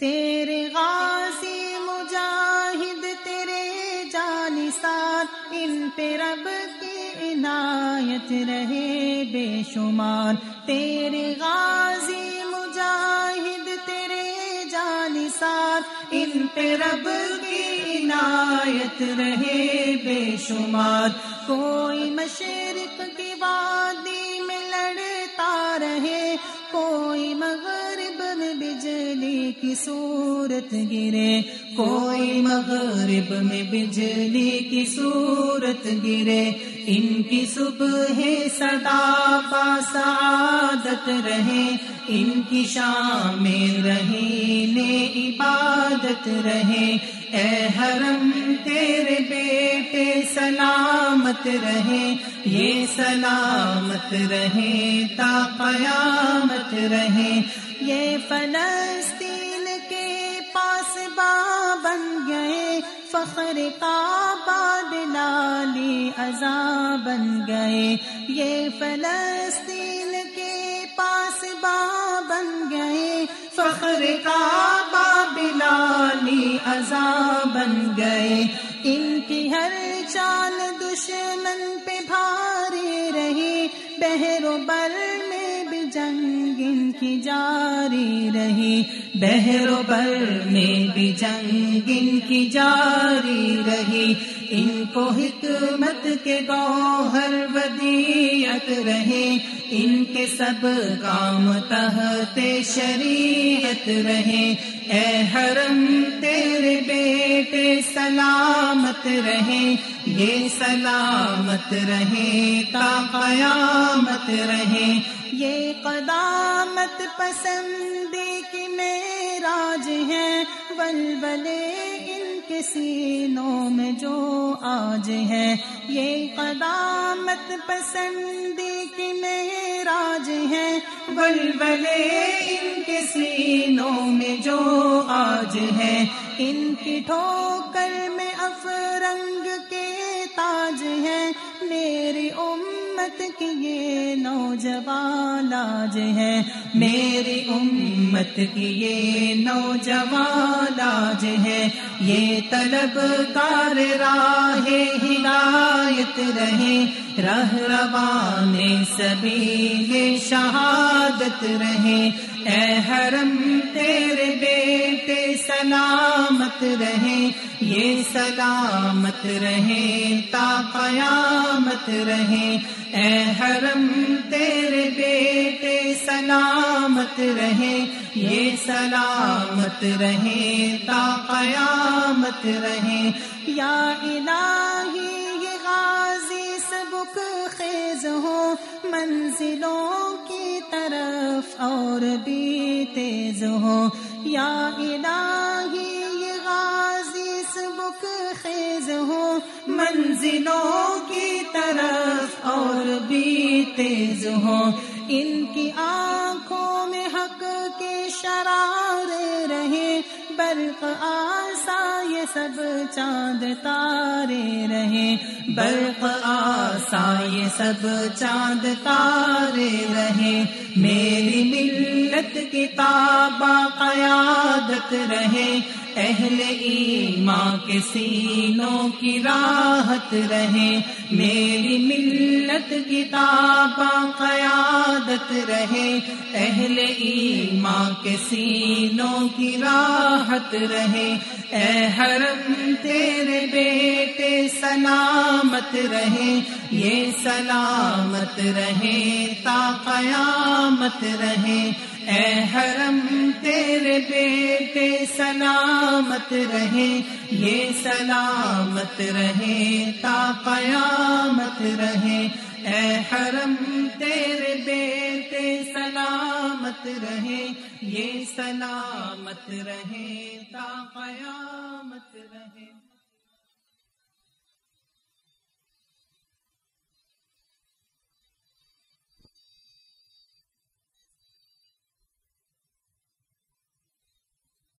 تیرے غازی مجاہد، تیرے جانسار ان پہ رب کی عنایت رہے بے شمار۔ تیرے غازی مجاہد، تیرے جانسار ان پہ رب کی عنایت رہے بے شمار۔ کوئی مشرق کی وادی بجلی کی صورت گرے، کوئی مغرب میں بجلی کی صورت گرے۔ ان کی صبح صدا با سعادت رہے۔ ان کی شام رہی عبادت رہے۔ اے حرم تیرے بیٹے سلامت رہے۔ یہ سلامت رہے تا قیامت رہے۔ یہ فلسطین کے پاس با بن گئے، فخر کا باد لالی ازا بن گئے۔ یہ فلسطین کے پاس با بن گئے، فخر کا بلانی ازا بن گئے۔ ان کی ہر چال دشمن پہ بھاری رہی، بہر و بر میں جنگ ان کی جاری رہی۔ بہر و بر میں بھی جنگ ان کی جاری رہی۔ ان کو حکمت کے گوہر ودیعت رہے ان کے سب کام تحت شریعت رہے اے حرم تیرے سلامت رہے یہ سلامت رہے تا قیامت رہے یہ قدامت پسندی کی میراج ہے ولولے ان کے سینوں میں جو آج ہے۔ یہ قدامت پسندی کی میراج ہے ولولے ان کے سینوں میں جو آج ہے۔ ان کی ٹھوکر میں افرنگ کے تاج ہے میری امت کی یہ نوجوان لاج ہے میری امت کی یہ نوجوان لاج ہے یہ طلب کار راہ ہدایت رہے رہ روان سبھی یہ شہادت رہے۔ اے حرم، تیرے بیٹے سلامت رہے۔ یہ سلامت رہے، تا قیامت رہے۔ اے حرم، تیرے بیٹے سلامت رہے۔ یہ سلامت رہے، تا قیامت رہے۔ یا الہی سبک خیز ہو منزلوں کی طرف اور بھی تیز ہو یا الہی، یہ غازی سبک خیز ہو منزلوں کی طرف اور بھی تیز ہو ان کی آنکھوں میں حق کے شرارے رہے برق آسا، یہ سب چاند تارے رہے۔ برق آسا، یہ سب چاند تارے رہے۔ میری ملت کتاب قیادت رہے۔ اہل ایمان کے سینوں کی راحت رہے۔ میری ملت ملت کتاب قیادت رہے۔ اہل ایمان کے سینوں کی راحت رہے۔ اے حرم، تیرے بیٹے سلامت رہے۔ یہ سلامت رہے تا قیامت رہے۔ اے حرم، تیرے بیٹے سلامت رہے، یہ سلامت رہے، تا قیامت رہے۔ اے حرم، تیرے بیٹے سلامت رہے، یہ سلامت رہے، تا قیامت رہے۔